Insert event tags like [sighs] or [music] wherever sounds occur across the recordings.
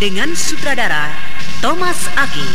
dengan sutradara Thomas Aki.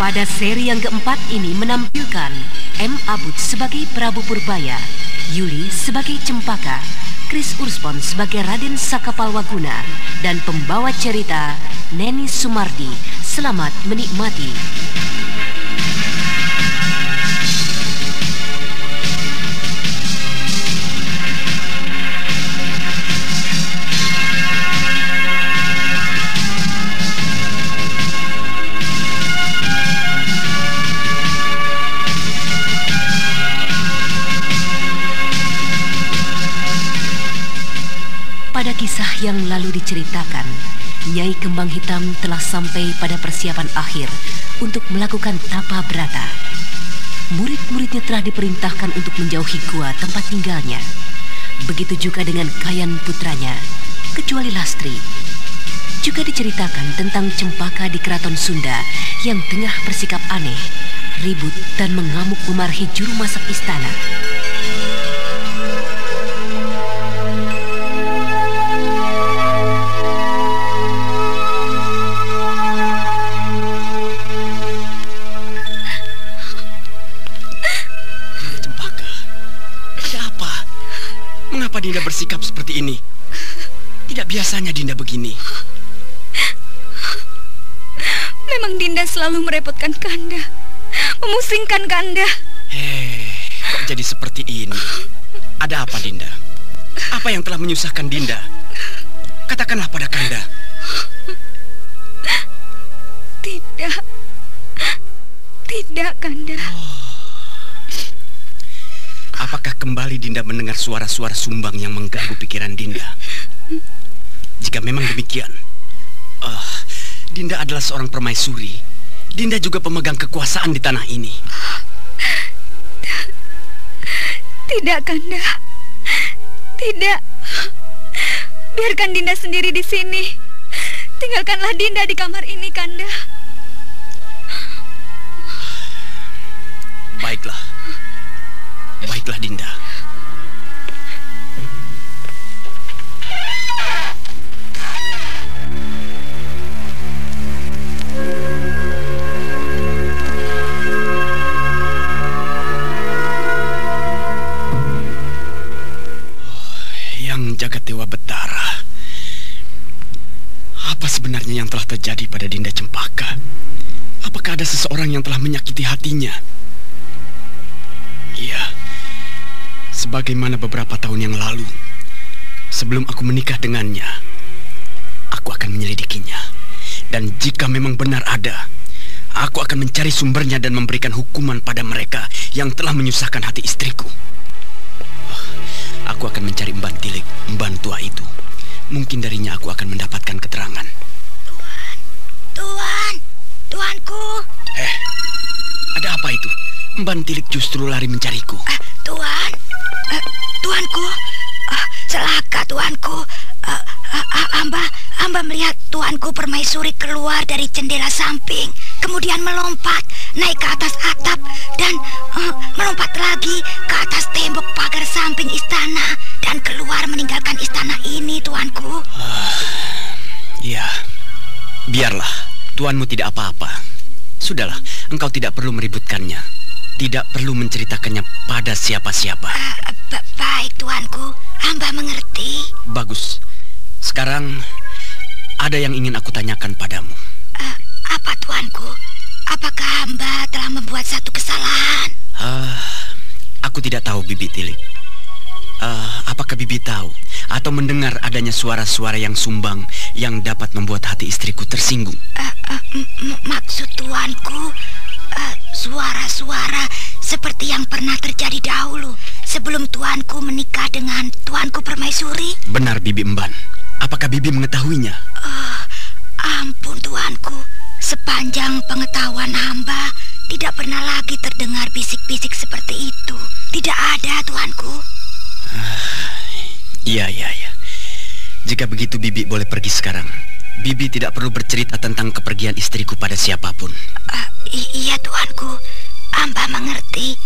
Pada seri yang keempat ini menampilkan M. Abud sebagai Prabu Purbaya, Yuli sebagai Cempaka, Chris Urspon sebagai Raden Sakapalwaguna, dan pembawa cerita Neni Sumardi. Selamat menikmati. Yang lalu diceritakan, Nyai Kembang Hitam telah sampai pada persiapan akhir untuk melakukan tapa berata. Murid-muridnya telah diperintahkan untuk menjauhi gua tempat tinggalnya. Begitu juga dengan Kayan putranya, kecuali Lastri. Juga diceritakan tentang cempaka di keraton Sunda yang tengah bersikap aneh, ribut dan mengamuk memarahi juru masak istana. Bersikap seperti ini? Tidak biasanya Dinda begini. Memang Dinda selalu merepotkan Kanda. Memusingkan Kanda. Hei, kok jadi seperti ini? Ada apa Dinda? Apa yang telah menyusahkan Dinda? Katakanlah pada Kanda. Tidak. Tidak, Kanda. Apakah kembali Dinda mendengar suara-suara sumbang yang mengganggu pikiran Dinda? Jika memang demikian, ah, Dinda adalah seorang permaisuri. Dinda juga pemegang kekuasaan di tanah ini. Tidak, Kanda. Tidak. Biarkan Dinda sendiri di sini. Tinggalkanlah Dinda di kamar ini, Kanda. Baiklah. Baiklah Dinda. Oh, Yang jagat Dewa Betara. Apa sebenarnya yang telah terjadi pada Dinda Cempaka? Apakah ada seseorang yang telah menyakiti hatinya? Sebagaimana beberapa tahun yang lalu, sebelum aku menikah dengannya, aku akan menyelidikinya. Dan jika memang benar ada, aku akan mencari sumbernya dan memberikan hukuman pada mereka yang telah menyusahkan hati istriku. Aku akan mencari Mban Tilik, Mban tua itu. Mungkin darinya aku akan mendapatkan keterangan. Tuan, tuanku, Eh, ada apa itu? Mban Tilik justru lari mencariku. Ah, tuan, Tuanku, Ah, celaka tuanku. Ah, ah, ah, Amba, Amba melihat tuanku permaisuri keluar dari jendela samping, kemudian melompat naik ke atas atap dan eh, melompat lagi ke atas tembok pagar samping istana dan keluar meninggalkan istana ini, tuanku. Iya, Umbanmu tidak apa-apa. Sudahlah, engkau tidak perlu meributkannya. Tidak perlu menceritakannya pada siapa-siapa. Uh, ba baik, tuanku. Hamba mengerti. Bagus. Sekarang ada yang ingin aku tanyakan padamu. Uh, apa, tuanku? Apakah hamba telah membuat satu kesalahan? Uh, aku tidak tahu, Bibi Tilik. Uh, apakah Bibi tahu atau mendengar adanya suara-suara yang sumbang yang dapat membuat hati istriku tersinggung? Uh, uh, maksud tuanku, suara-suara uh, seperti yang pernah terjadi dahulu sebelum tuanku menikah dengan tuanku Permaisuri? Benar, Bibi Emban. Apakah Bibi mengetahuinya? Uh, ampun, tuanku. Sepanjang pengetahuan hamba, tidak pernah lagi terdengar bisik-bisik seperti itu. Tidak ada, tuanku. Iya, iya, iya. Jika begitu Bibi boleh pergi sekarang. Bibi tidak perlu bercerita tentang kepergian istriku pada siapa pun. Uh, iya, tuanku. Amba mengerti.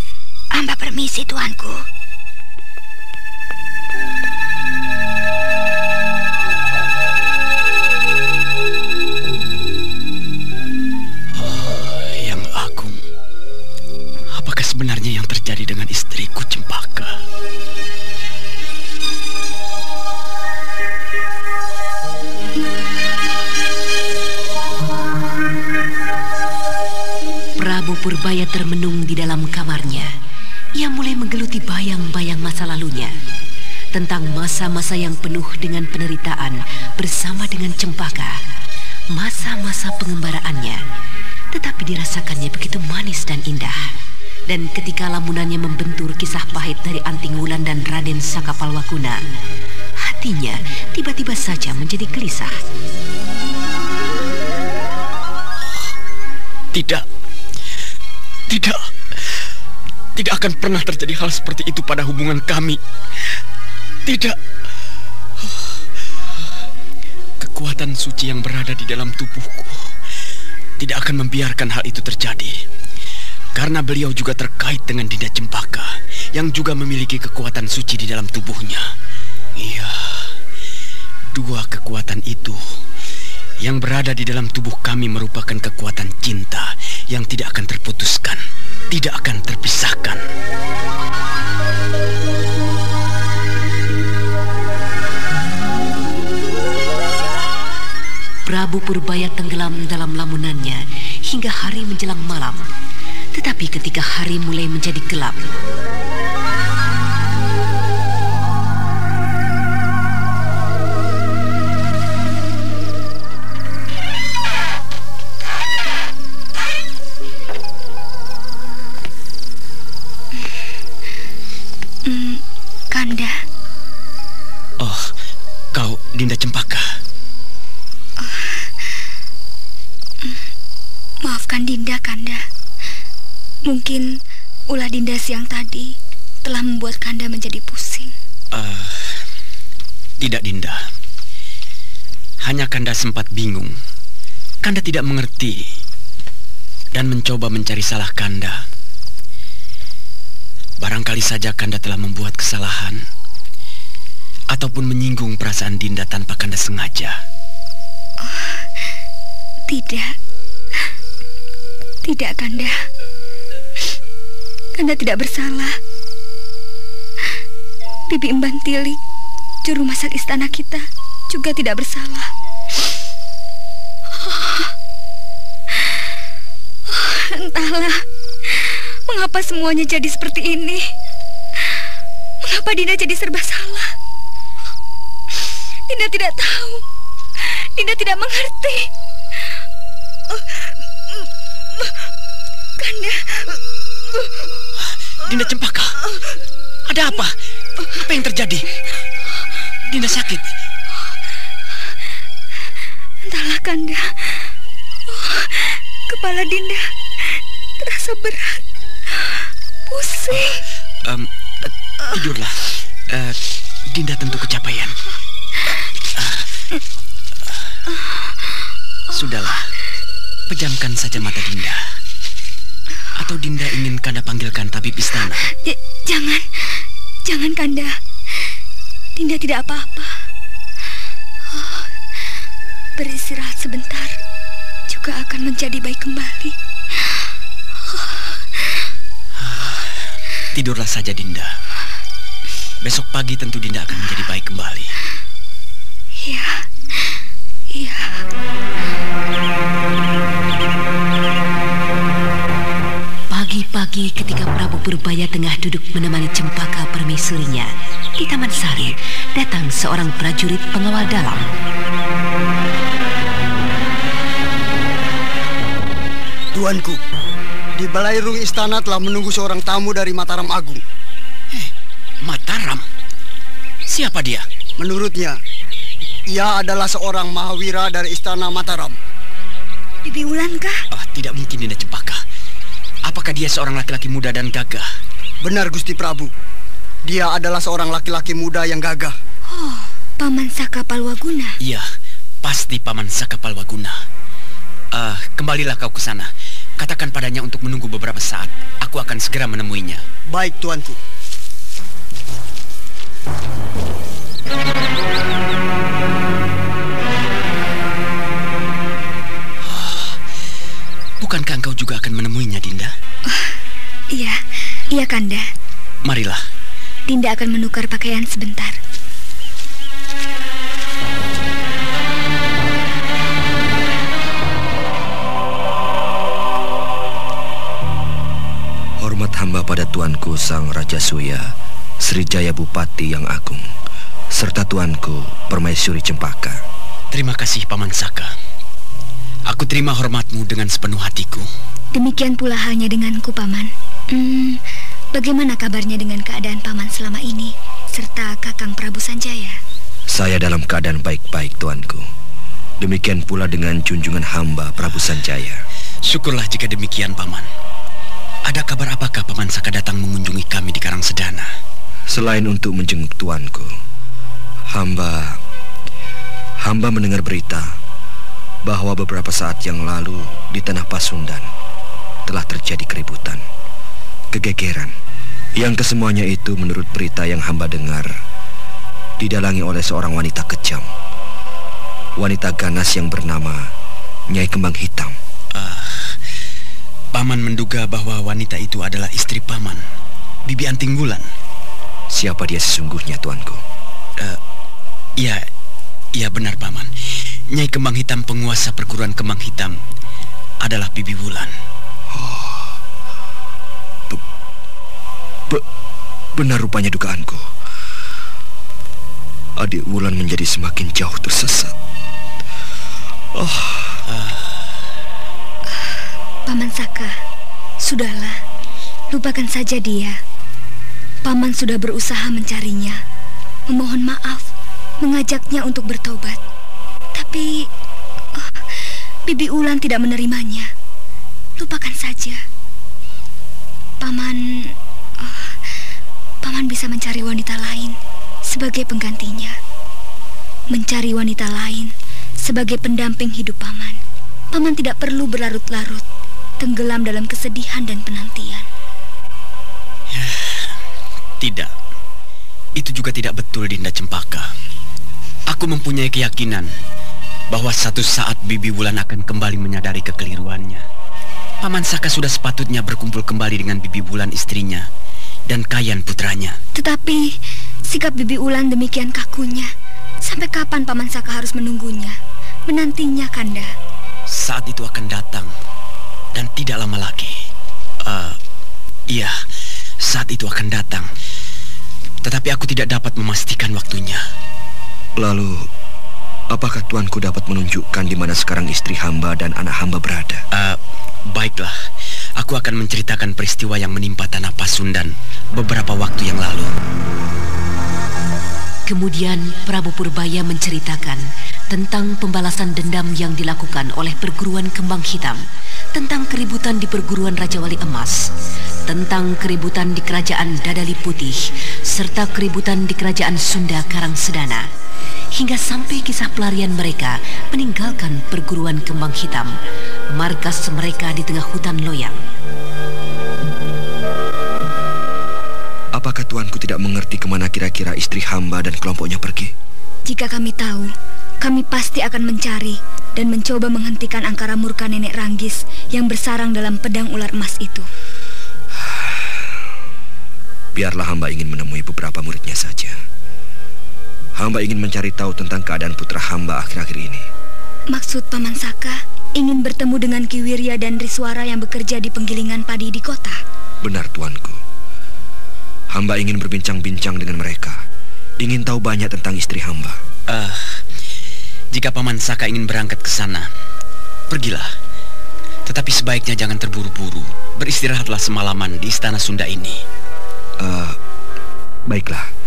Amba permisi, tuanku. Oh, yang agung. Apakah sebenarnya yang terjadi dengan istriku Cempaka? Purbaya termenung di dalam kamarnya. Ia mulai menggeluti bayang-bayang masa lalunya. Tentang masa-masa yang penuh dengan penderitaan bersama dengan Cempaka. Masa-masa pengembaraannya. Tetapi dirasakannya begitu manis dan indah. Dan ketika lamunannya membentur kisah pahit dari Anting Wulan dan Raden Sakapalwakuna, hatinya tiba-tiba saja menjadi gelisah. Tidak. Tidak. Tidak akan pernah terjadi hal seperti itu pada hubungan kami. Tidak. Kekuatan suci yang berada di dalam tubuhku tidak akan membiarkan hal itu terjadi. Karena beliau juga terkait dengan Dinda Cempaka yang juga memiliki kekuatan suci di dalam tubuhnya. Iya. Dua kekuatan itu yang berada di dalam tubuh kami merupakan kekuatan cinta yang tidak akan terputuskan, tidak akan terpisahkan. Prabu Purbaya tenggelam dalam lamunannya hingga hari menjelang malam. Tetapi ketika hari mulai menjadi gelap, Maafkan Dinda, Kanda. Mungkin ulah Dinda siang tadi telah membuat Kanda menjadi pusing. Uh, tidak, Dinda. Hanya Kanda sempat bingung. Kanda tidak mengerti dan mencoba mencari salah Kanda. Barangkali saja Kanda telah membuat kesalahan ataupun menyinggung perasaan Dinda tanpa kanda sengaja? Oh, tidak. Tidak, Kanda. Kanda tidak bersalah. Bibi Emban Tilik, juru masak istana kita, juga tidak bersalah. entahlah, mengapa semuanya jadi seperti ini? Mengapa Dinda jadi serba salah? Dinda tidak tahu. Dinda tidak mengerti. Kanda. Dinda Cempaka. Ada apa? Apa yang terjadi? Dinda sakit. Entahlah, Kanda. Oh, kepala Dinda terasa berat. Pusing. Um, tidurlah. Uh, Dinda tentu kecapean. Sudahlah, pejamkan saja mata Dinda. Atau Dinda ingin Kanda panggilkan tabib istana? J jangan, jangan Kanda. Dinda tidak apa-apa. Oh, beristirahat sebentar. juga akan menjadi baik kembali. Tidurlah saja Dinda. Besok pagi tentu Dinda akan menjadi baik kembali. Iya. Iya. Pagi-pagi ketika Prabu Purbaya tengah duduk menemani Cempaka permaisurinya di Taman Sari, datang seorang prajurit pengawal dalam. Tuanku, di balairung istana telah menunggu seorang tamu dari Mataram Agung. Eh, Mataram? Siapa dia? Menurutnya, ia adalah seorang mahawira dari istana Mataram. Bibi Ulan kah? Oh, tidak mungkin Dinda Cempaka. Apakah dia seorang laki-laki muda dan gagah? Benar Gusti Prabu. Dia adalah seorang laki-laki muda yang gagah. Oh, Paman Saka Palwaguna. Iya, pasti Paman Saka Palwaguna. Uh, kembalilah kau ke sana. Katakan padanya untuk menunggu beberapa saat. Aku akan segera menemuinya. Baik, tuanku. Bukankah engkau juga akan menemuinya, Dinda? Oh, iya, iya Kanda. Marilah. Dinda akan menukar pakaian sebentar. hamba pada tuanku Sang Raja Suya, Srijaya Bupati yang agung, serta tuanku Permaisuri Cempaka. Terima kasih Paman Saka. Aku terima hormatmu dengan sepenuh hatiku. Demikian pula halnya denganku, Paman. Hmm, bagaimana kabarnya dengan keadaan Paman selama ini, serta Kakang Prabu Sanjaya? Saya dalam keadaan baik-baik, tuanku. Demikian pula dengan junjungan hamba Prabu Sanjaya. Syukurlah jika demikian, Paman. Ada kabar apakah Paman Saka datang mengunjungi kami di Karang Sedana? Selain untuk menjenguk tuanku, hamba hamba mendengar berita bahwa beberapa saat yang lalu di tanah Pasundan telah terjadi keributan, kegegeran, yang kesemuanya itu menurut berita yang hamba dengar didalangi oleh seorang wanita kejam, wanita ganas yang bernama Nyai Kembang Hitam. Paman menduga bahwa wanita itu adalah istri Paman, Bibi Anting Bulan. Siapa dia sesungguhnya, tuanku? Uh, ya, ya benar, Paman. Nyai Kembang Hitam penguasa perguruan Kembang Hitam adalah Bibi Bulan. Oh. Be, be, benar rupanya dugaanku. Adik Wulan menjadi semakin jauh tersesat. Oh. Uh. Paman Saka, sudahlah, lupakan saja dia. Paman sudah berusaha mencarinya, memohon maaf, mengajaknya untuk bertobat. Bibi Ulan tidak menerimanya. Lupakan saja. Paman oh, Paman bisa mencari wanita lain sebagai penggantinya. Mencari wanita lain sebagai pendamping hidup Paman. Paman tidak perlu berlarut-larut tenggelam dalam kesedihan dan penantian. Ya, tidak. Itu juga tidak betul, Dinda Cempaka. Aku mempunyai keyakinan bahwa satu saat Bibi Wulan akan kembali menyadari kekeliruannya. Paman Saka sudah sepatutnya berkumpul kembali dengan Bibi Wulan istrinya dan Kayan putranya. Tetapi sikap Bibi Wulan demikian kakunya. Sampai kapan Paman Saka harus menunggunya? Menantinya, Kanda. Saat itu akan datang dan tidak lama lagi. Uh, iya, saat itu akan datang. Tetapi aku tidak dapat memastikan waktunya. Lalu, apakah tuanku dapat menunjukkan di mana sekarang istri hamba dan anak hamba berada? Uh, baiklah, aku akan menceritakan peristiwa yang menimpa tanah Pasundan beberapa waktu yang lalu. Kemudian Prabu Purbaya menceritakan tentang pembalasan dendam yang dilakukan oleh perguruan kembang hitam tentang keributan di perguruan Raja Wali Emas, tentang keributan di kerajaan Dadali Putih, serta keributan di kerajaan Sunda Karang Sedana, hingga sampai kisah pelarian mereka meninggalkan perguruan kembang hitam, markas mereka di tengah hutan loyang. Apakah tuanku tidak mengerti ke mana kira-kira istri hamba dan kelompoknya pergi? Jika kami tahu, kami pasti akan mencari dan mencoba menghentikan angkara murka nenek Ranggis yang bersarang dalam pedang ular emas itu. [sighs] Biarlah hamba ingin menemui beberapa muridnya saja. Hamba ingin mencari tahu tentang keadaan putra hamba akhir-akhir ini. Maksud Paman Saka ingin bertemu dengan Kiwirya dan Riswara yang bekerja di penggilingan padi di kota. Benar, tuanku. Hamba ingin berbincang-bincang dengan mereka. Ingin tahu banyak tentang istri hamba. Uh, jika Paman Saka ingin berangkat ke sana, pergilah. Tetapi sebaiknya jangan terburu-buru. Beristirahatlah semalaman di istana Sunda ini. Uh, baiklah.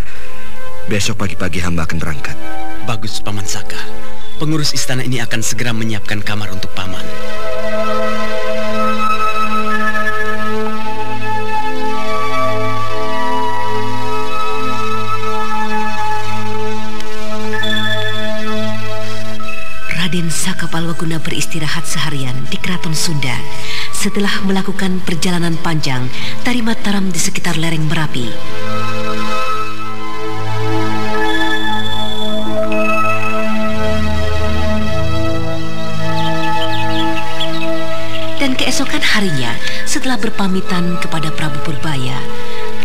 Besok pagi-pagi hamba akan berangkat. Bagus, Paman Saka. Pengurus istana ini akan segera menyiapkan kamar untuk Paman. Raden Saka Palwaguna beristirahat seharian di Keraton Sunda setelah melakukan perjalanan panjang dari Mataram di sekitar lereng Merapi. Dan keesokan harinya, setelah berpamitan kepada Prabu Purbaya,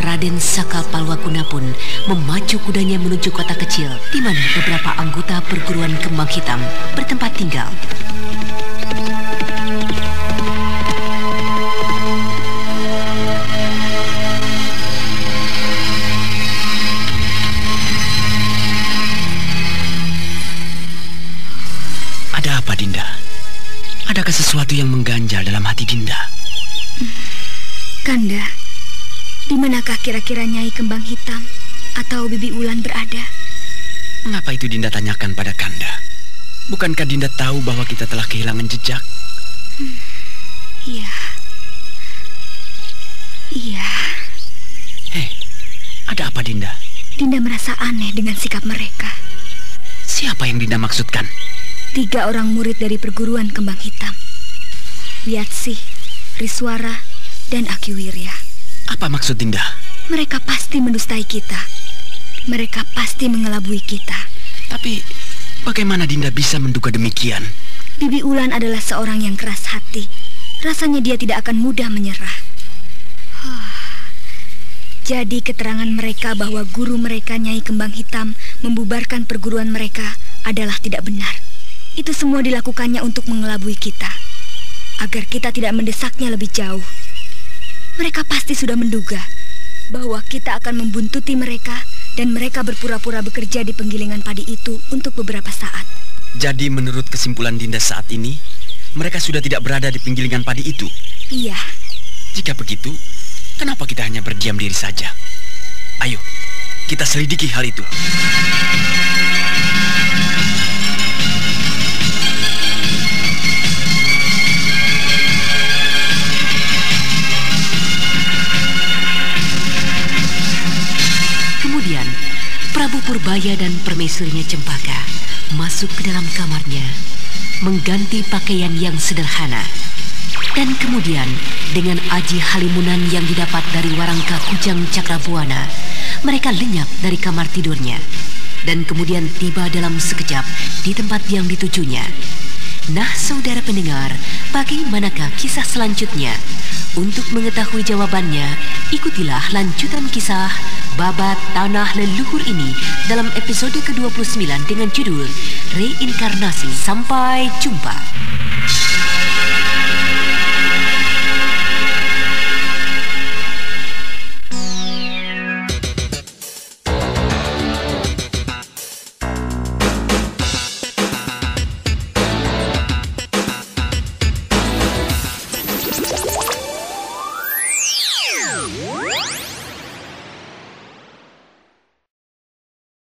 Raden Saka Palwakuna pun memacu kudanya menuju kota kecil di mana beberapa anggota perguruan kembang hitam bertempat tinggal. Adakah sesuatu yang mengganjal dalam hati Dinda? Kanda, di manakah kira-kira Nyai Kembang Hitam atau Bibi Ulan berada? Mengapa itu Dinda tanyakan pada Kanda? Bukankah Dinda tahu bahwa kita telah kehilangan jejak? Hmm, iya. Iya. Hei, ada apa Dinda? Dinda merasa aneh dengan sikap mereka. Siapa yang Dinda maksudkan? Tiga orang murid dari perguruan Kembang Hitam. Wiatsi, Riswara, dan Akiwirya. Apa maksud Dinda? Mereka pasti mendustai kita. Mereka pasti mengelabui kita. Tapi bagaimana Dinda bisa menduga demikian? Bibi Ulan adalah seorang yang keras hati. Rasanya dia tidak akan mudah menyerah. Jadi keterangan mereka bahwa guru mereka Nyai Kembang Hitam membubarkan perguruan mereka adalah tidak benar. Itu semua dilakukannya untuk mengelabui kita. Agar kita tidak mendesaknya lebih jauh. Mereka pasti sudah menduga bahwa kita akan membuntuti mereka dan mereka berpura-pura bekerja di penggilingan padi itu untuk beberapa saat. Jadi menurut kesimpulan Dinda saat ini, mereka sudah tidak berada di penggilingan padi itu? Iya. Jika begitu, kenapa kita hanya berdiam diri saja? Ayo, kita selidiki hal itu. Purbaya dan permaisurinya Cempaka masuk ke dalam kamarnya, mengganti pakaian yang sederhana. Dan kemudian dengan aji halimunan yang didapat dari Warangka Kujang Cakrabuana, mereka lenyap dari kamar tidurnya dan kemudian tiba dalam sekejap di tempat yang ditujunya. Nah, saudara pendengar, bagaimanakah kisah selanjutnya? Untuk mengetahui jawabannya, ikutilah lanjutan kisah babat tanah leluhur ini dalam episode ke-29 dengan judul Reinkarnasi. Sampai jumpa.